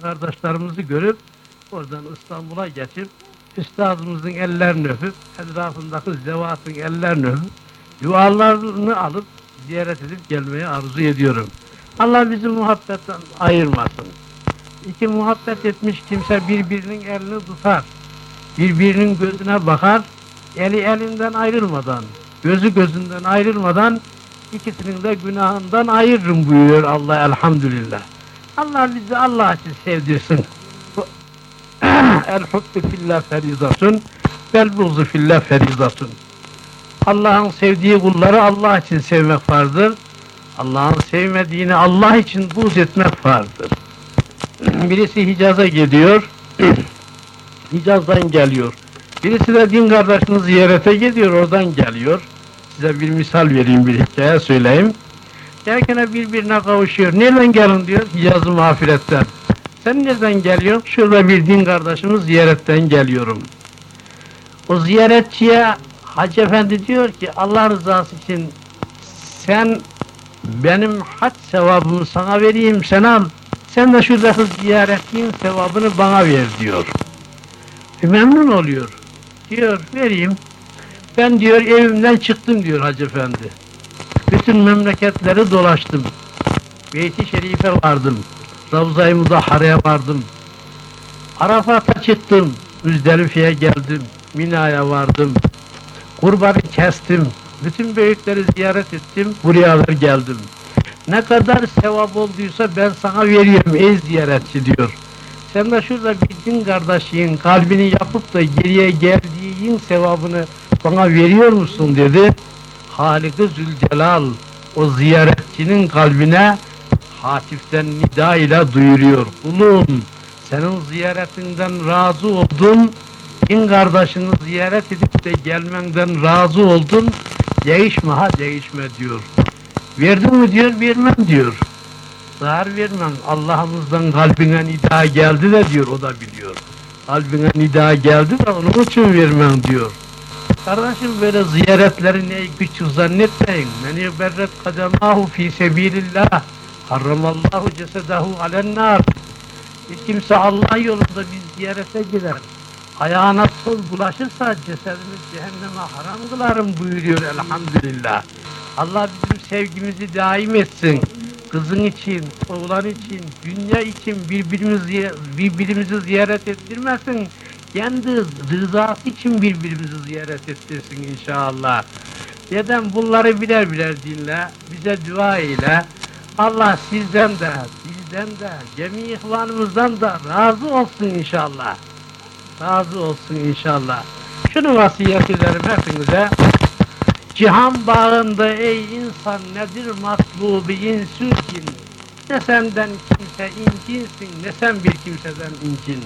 kardeşlerimizi görüp oradan İstanbul'a geçip üstadımızın ellerini öpüp etrafındaki zevatın ellerini öpüp dualarını alıp ziyaret edip gelmeyi arzu ediyorum. Allah bizi muhabbetten ayırmasın. İki muhabbet etmiş kimse birbirinin elini tutar. Birbirinin gözüne bakar. Eli elinden ayrılmadan, gözü gözünden ayrılmadan ikisinin de günahından ayırırım buyuruyor Allah elhamdülillah. Allah bizi Allah için sevdirsin. El hubbu fillah ferizatun vel buğzu fillah ferizatun. Allah'ın sevdiği kulları Allah için sevmek vardır. Allah'ın sevmediğini Allah için buğz etmek vardır. Birisi Hicaz'a gidiyor. Hicaz'dan geliyor. Birisi de din kardeşini ziyarete gidiyor, oradan geliyor. Size bir misal vereyim, bir hikaye söyleyeyim. Derken birbirine kavuşuyor. Nereden gelin diyor, Hicaz-ı mağfiretten. Sen nereden geliyorsun? Şurada bir din kardeşimiz ziyaretten geliyorum. O ziyaretçiye Hacı Efendi diyor ki Allah rızası için sen benim hac sevabımı sana vereyim sen al. Sen de şuradaki ziyaretliğin sevabını bana ver diyor. E, memnun oluyor. Diyor vereyim. Ben diyor evimden çıktım diyor Hacı Efendi. Bütün memleketleri dolaştım. Beyti Şerif'e vardım. Ravza-i Mudahhare'ye vardım. Arafat'a çıktım. Müzdelife'ye geldim. Mina'ya vardım. Kurbanı kestim. Bütün büyükleri ziyaret ettim. Buraya kadar geldim. Ne kadar sevap olduysa ben sana veriyorum ey ziyaretçi diyor. Sen de şurada bir din kardeşliğin kalbini yapıp da geriye geldiğin sevabını bana veriyor musun dedi. Halik-i Zülcelal o ziyaretçinin kalbine hatiften nida ile duyuruyor. Kulum senin ziyaretinden razı oldum. Din kardeşini ziyaret edip de gelmenden razı oldum. Değişme ha değişme diyor. Verdin mi diyor, vermem diyor. Zahar vermem. Allah'ımızdan kalbine nida geldi de diyor, o da biliyor. Kalbine nida geldi de onun için vermem diyor. Kardeşim böyle ziyaretleri ne küçük zannetmeyin. Men yuberret kademahu fi sebilillah. Harramallahu cesedahu alennar. Bir kimse Allah yolunda bir ziyarete gider. Ayağına toz bulaşırsa cesedini cehenneme haram kılarım buyuruyor elhamdülillah. Allah bizim sevgimizi daim etsin. Kızın için, oğlan için, dünya için birbirimizi, birbirimizi ziyaret ettirmesin. Kendi rızası için birbirimizi ziyaret ettirsin inşallah. Neden bunları birer birer dinle, bize dua ile. Allah sizden de, bizden de, cemi ihvanımızdan da razı olsun inşallah. Razı olsun inşallah. Şunu vasiyet ederim hepinize. Cihan bağında ey insan nedir matlubu insükin? Ne senden kimse incinsin, ne sen bir kimseden incin.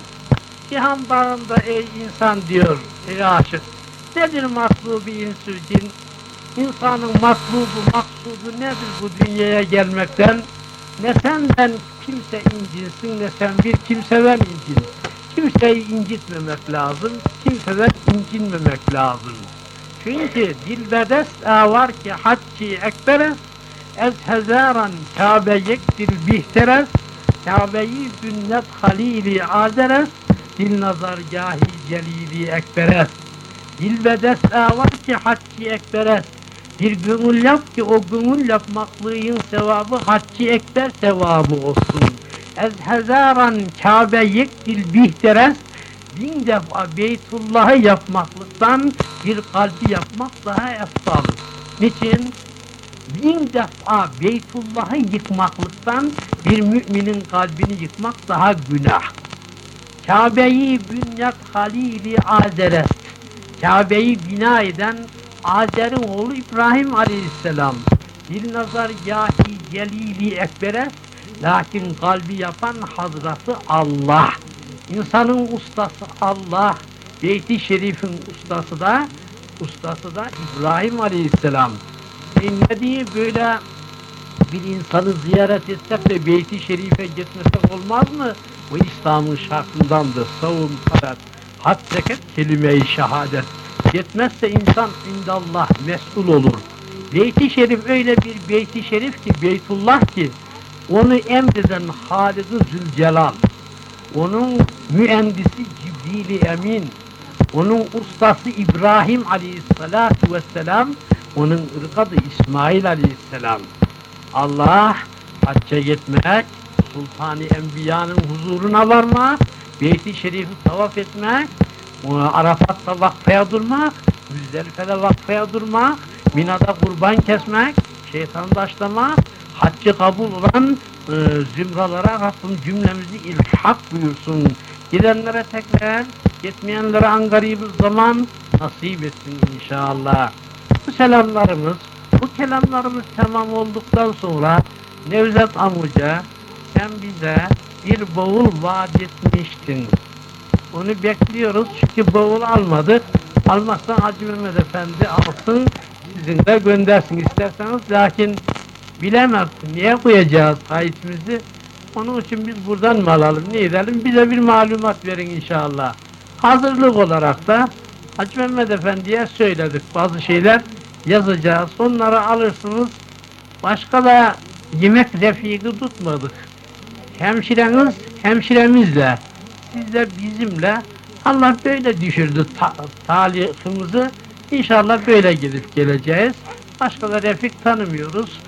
Cihan bağında ey insan diyor, ey aşık. Nedir matlubu insükin? İnsanın matlubu, maksudu nedir bu dünyaya gelmekten? Ne senden kimse incinsin, ne sen bir kimseden incin. Kimseyi incitmemek lazım, kimseden incinmemek lazım. Çünkü dilbedest var ki hacci ekberes ez hezaran Kabe yektir bihteres Kabe'yi bünnet halili azeres dil nazargahi celili ekberes dilbedest var ki hacci ekberes bir gönül yap ki o gönül yapmaklığın sevabı hacci ekber sevabı olsun. Ez hezaran Kabe yektil bihteres bin defa Beytullah'ı yapmaklıktan bir kalbi yapmak daha eftal. Niçin? Bin defa Beytullah'ı yıkmaklıktan bir müminin kalbini yıkmak daha günah. Kabe'yi bünyat halili Azer'e, Kabe'yi bina eden Azer'in oğlu İbrahim Aleyhisselam, bir nazar yahi celili ekbere, lakin kalbi yapan Hazreti Allah. İnsanın ustası Allah, Beyt-i Şerif'in ustası da, ustası da İbrahim Aleyhisselam. E diye böyle bir insanı ziyaret etsek de Beyt-i Şerif'e gitmesek olmaz mı? Bu İslam'ın şartındandır. Savun, salat, had zeket, kelime-i şehadet. Yetmezse insan indallah mesul olur. Beyt-i Şerif öyle bir Beyt-i Şerif ki, Beytullah ki, onu emreden Halik-i Zülcelal. onun mühendisi Cibril Emin, onun ustası İbrahim Aleyhisselatu Vesselam, onun ırkadı İsmail Aleyhisselam. Allah hacca gitmek, Sultan-ı Enbiya'nın huzuruna varmak, Beyt-i Şerif'i tavaf etmek, Arafat'ta vakfaya durmak, Müzdelife'de vakfaya durmak, Mina'da kurban kesmek, şeytan taşlamak, haccı kabul olan e, zümralara Rabbim cümlemizi ilhak buyursun. Gidenlere tekrar, gitmeyenlere angaribı zaman nasip etsin inşallah. Bu selamlarımız, bu kelamlarımız tamam olduktan sonra Nevzat Amuca sen bize bir bavul vaat etmiştin. Onu bekliyoruz çünkü bavul almadık. Almazsan Hacı Mehmet Efendi alsın, sizin de göndersin isterseniz. Lakin bilemezsin, niye koyacağız kayıtımızı? Onun için biz buradan mı alalım, ne edelim? Bize bir malumat verin inşallah. Hazırlık olarak da Hacı Mehmet Efendi'ye söyledik bazı şeyler yazacağız. Onları alırsınız. Başka da yemek refiki tutmadık. Hemşireniz hemşiremizle, siz de bizimle Allah böyle düşürdü ta talihimizi. İnşallah böyle gidip geleceğiz. Başka da refik tanımıyoruz.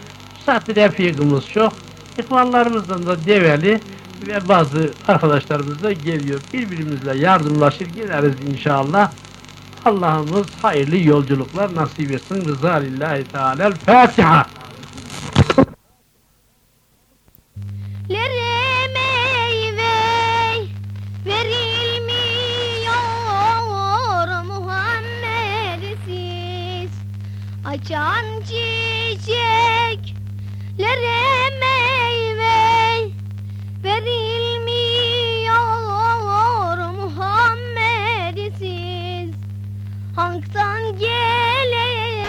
Zaten refikimiz çok. İhvanlarımızdan da develi ve bazı arkadaşlarımız da geliyor. Birbirimizle yardımlaşır gideriz inşallah. Allah'ımız hayırlı yolculuklar nasip etsin. Rıza lillahi teala. Fatiha. Açan çiçeklere meyve verilmiyor Muhammed'siz. Hank'tan gelen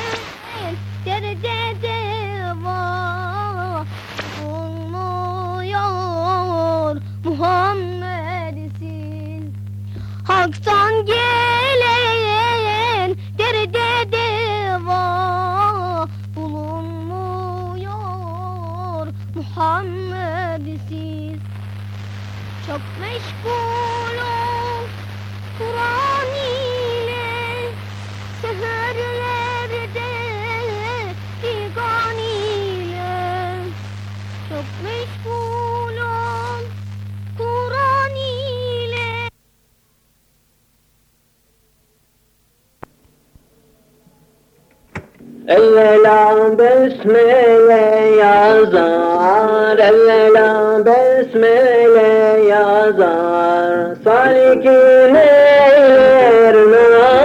derde deva olmuyor Muhammed'siz. Hak'tan Muhammed'siz Çok meşgulum Kur'an ile. Seherlerde figan ile. Çok meşgulum Kur'an ile. Evvela besmele yazar, evvela besmele yazar, salikin eyler nazar.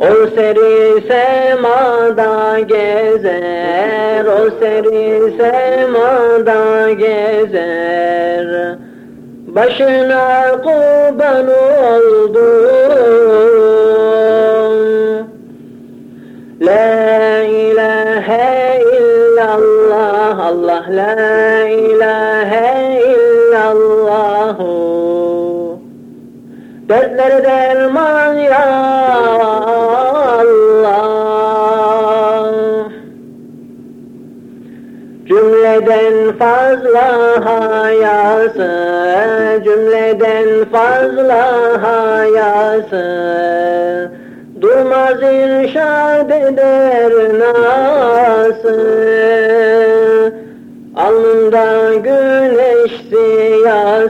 O seri semada gezer, o seri semada gezer. Başına kurban oldum. La Allah la ilahe illallah. Dertlere derman ya Allah. Cümleden fazla hayası, cümleden fazla hayası, durmaz irşad eder nasıl?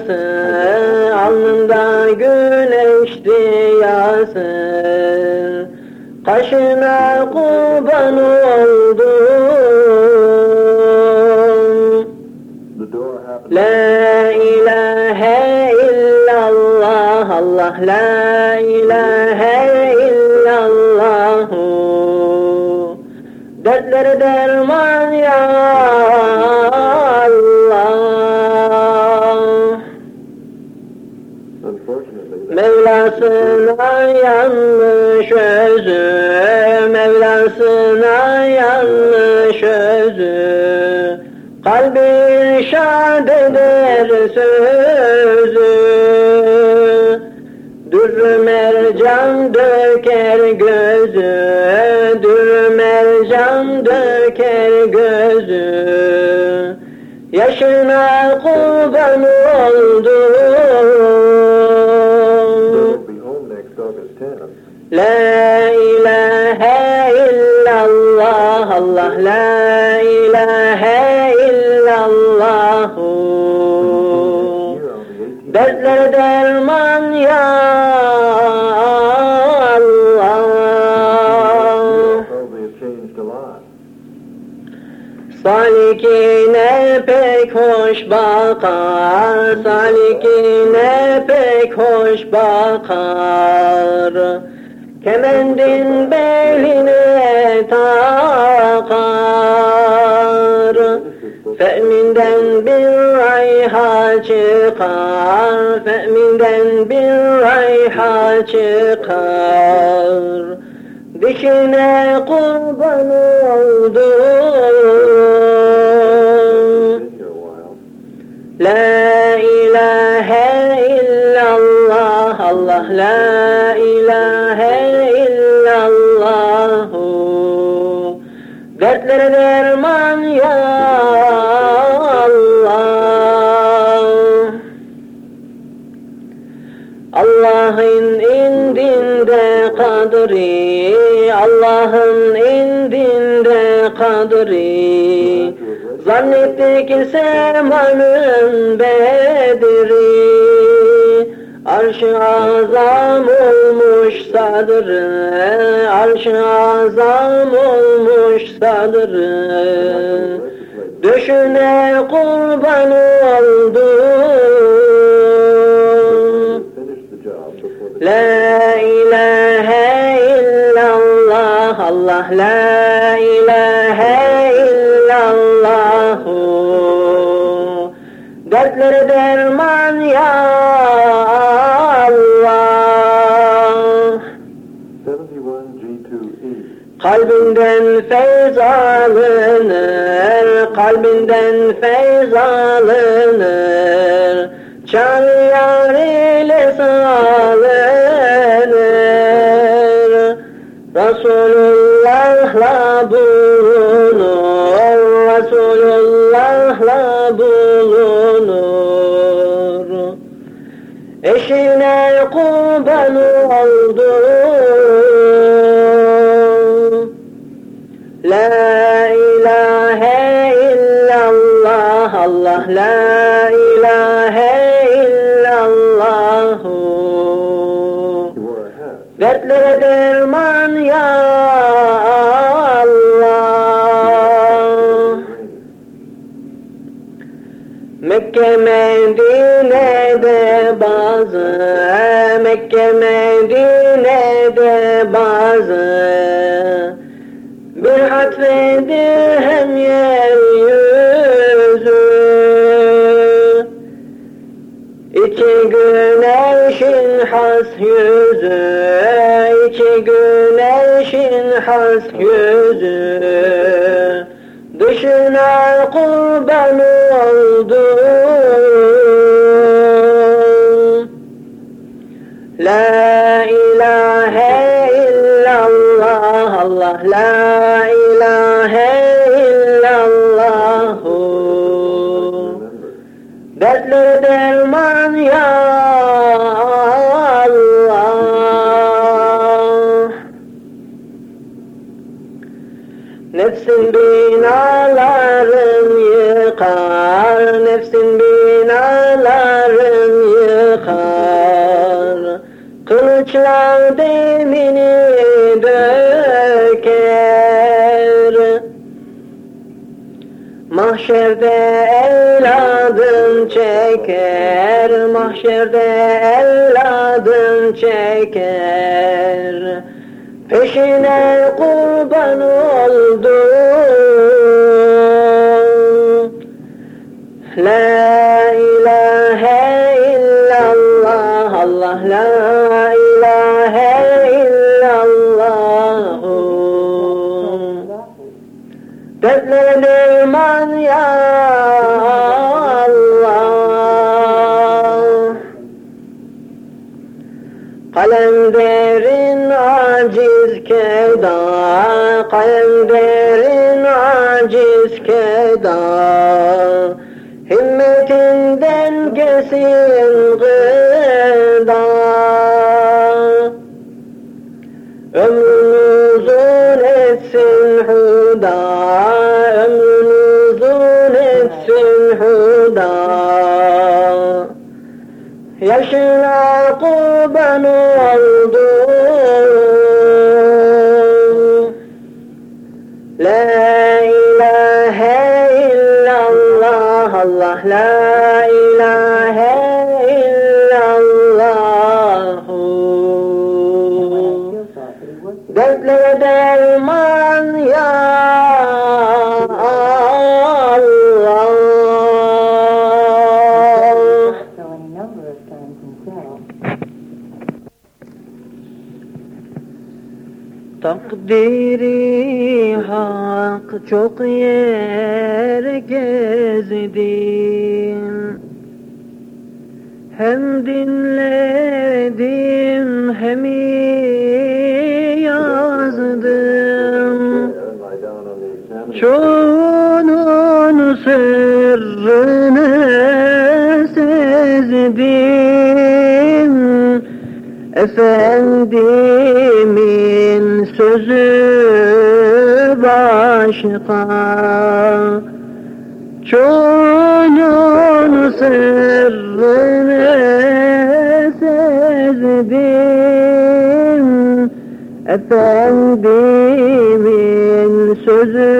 Siyası, alnında güneş siyası, kaşına kurban oldum. La ilahe illallah, Allah la yanlış özü, Mevlasına yanlış özü, Kalbi şad eder sözü, Dür mercan döker gözü, Dür mercan döker gözü, Yaşına kurban oldum La ilahe illallah Allah La ilahe illallah Here on the 18th. Dertlere derman ya Allah. Salikine pek hoş bakar, salikine pek hoş bakar. Kemendin beline takar. Fe'minden bir rayha çıkar, fe'minden bir rayha çıkar. Dişine kurban while. La ilahe illallah Allah La ilahe kadri Allah'ın indinde kadri. Zannettik semanın bedri Arş-ı azam olmuş sadrı Arş-ı azam olmuş sadrı Döşüne kurban oldum La ilahe illallah Allah La ilahe illallah Dertlere derman ya Allah 71 G2E. Kalbinden feyz alınır, kalbinden feyz Eşine kurban oldum. La ilahe illallah Allah La ilahe güneşin has yüzü iki güneşin has yüzü. Dışına kurban oldum La ilahe illallah Allah La Kılıçlar demini döker Mahşerde evladın çeker, mahşerde evladın çeker. Peşine kurban oldum. Kalem derin aciz keda Kalem derin aciz keda. Elinden kesin gıda. Ömrünü uzun etsin huda Ömrünü uzun etsin huda. Yaşına çok yer gezdim Hem dinledim hem yazdım. Çoğunun sırrını sezdim Efendimin sözü başka Çoğunun sırrını sezdim. Efendimin sözü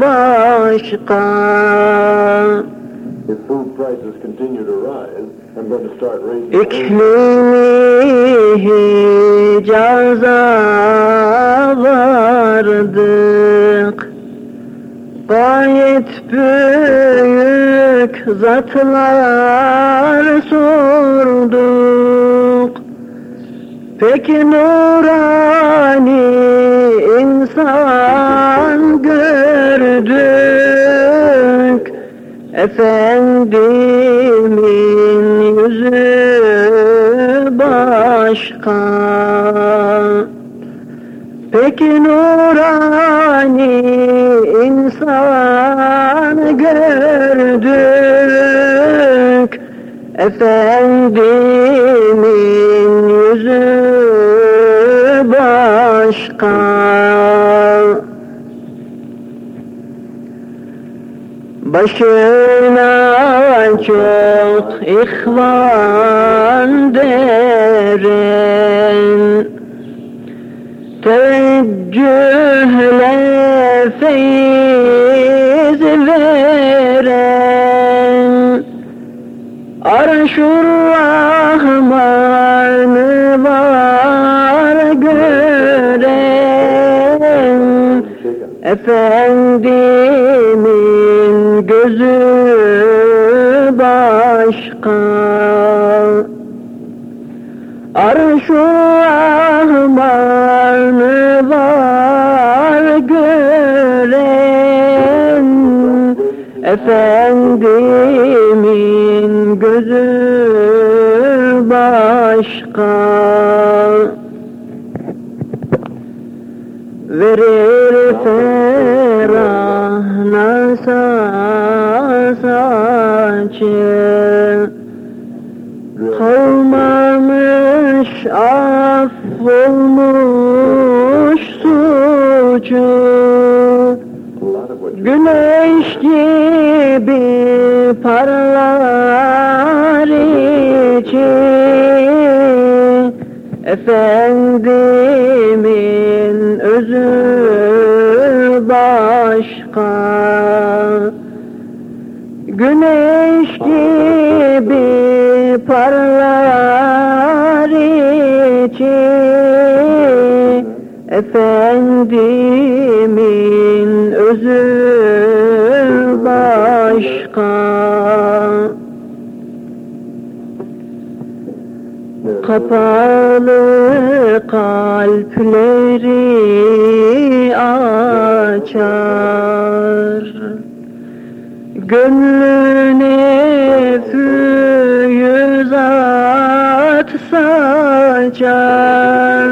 başka. If food prices continue to rise, İklimi Hicaz'a vardık Gayet büyük zatlar sorduk. Peki nurani insan gördük Efendimin yüzü başka. Peki nurani insan gördük. Efendimin yüzü başka Başına çok ihvan derin. Teveccühle feyiz Efendimin gözü başka. Arş-ı Rahman'ı var gören. Efendimin gözü başka. Verir saçı Kalmamış affolmuş you Güneş gibi parlar içi. Efendimin özü başka Güneş gibi parlar içi Efendimin özü başka. Kapalı kalpleri açar Gönlüne füyüzat saçar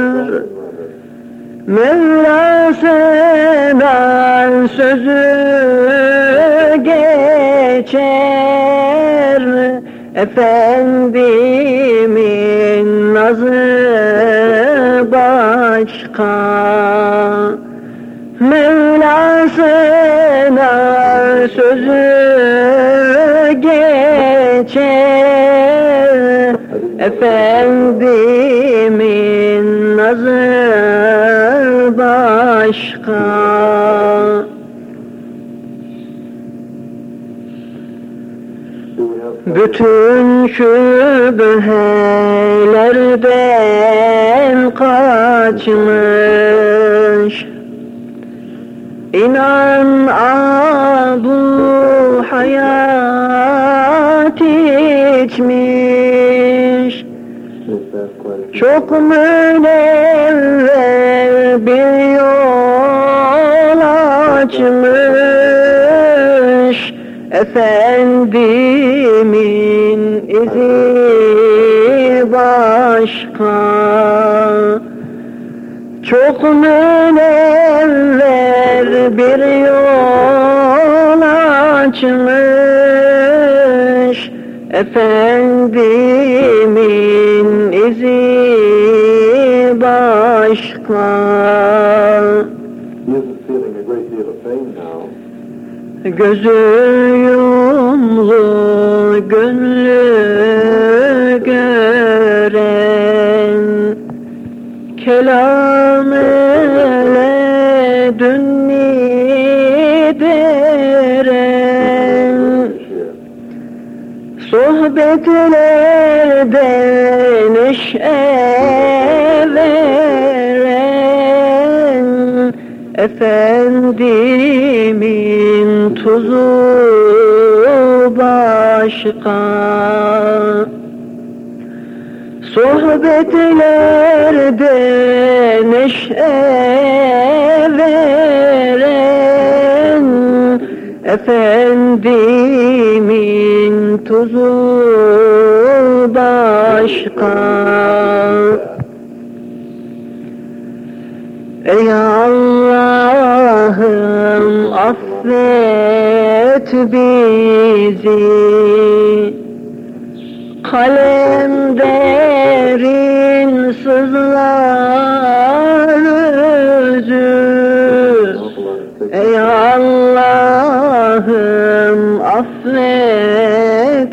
Mevla seven sözü geçer Efendimin nazı başka Efendimin nazı başka Bütün şüphelerden kaçmış İnan abu hayat içmiş? Çok münevver bir yol açmış Efendimin izi başka. Çok münevver bir yol açmış Efendimin izi başka. Gözü yumlu gönlü gören Kelam ele dünni Sohbetlerde neşe veren Efendimin tuzu başka. Sohbetlerde neşe veren Efendimin tuzu başka Ey Allah'ım affet bizi Kalem derin sızlar özü. Ey Allah'ım affet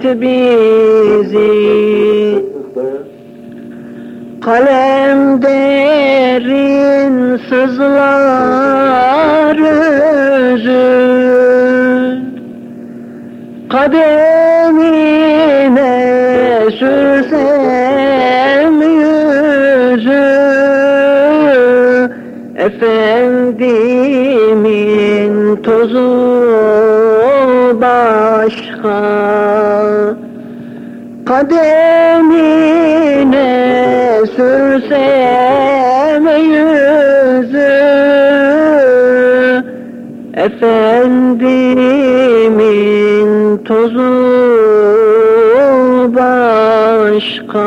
bizi? Kalem derin sızlar özün Kademine sürsem yüzü. Efendimin tozu başka. Kademine sürsem yüzü. Efendimin tozu başka.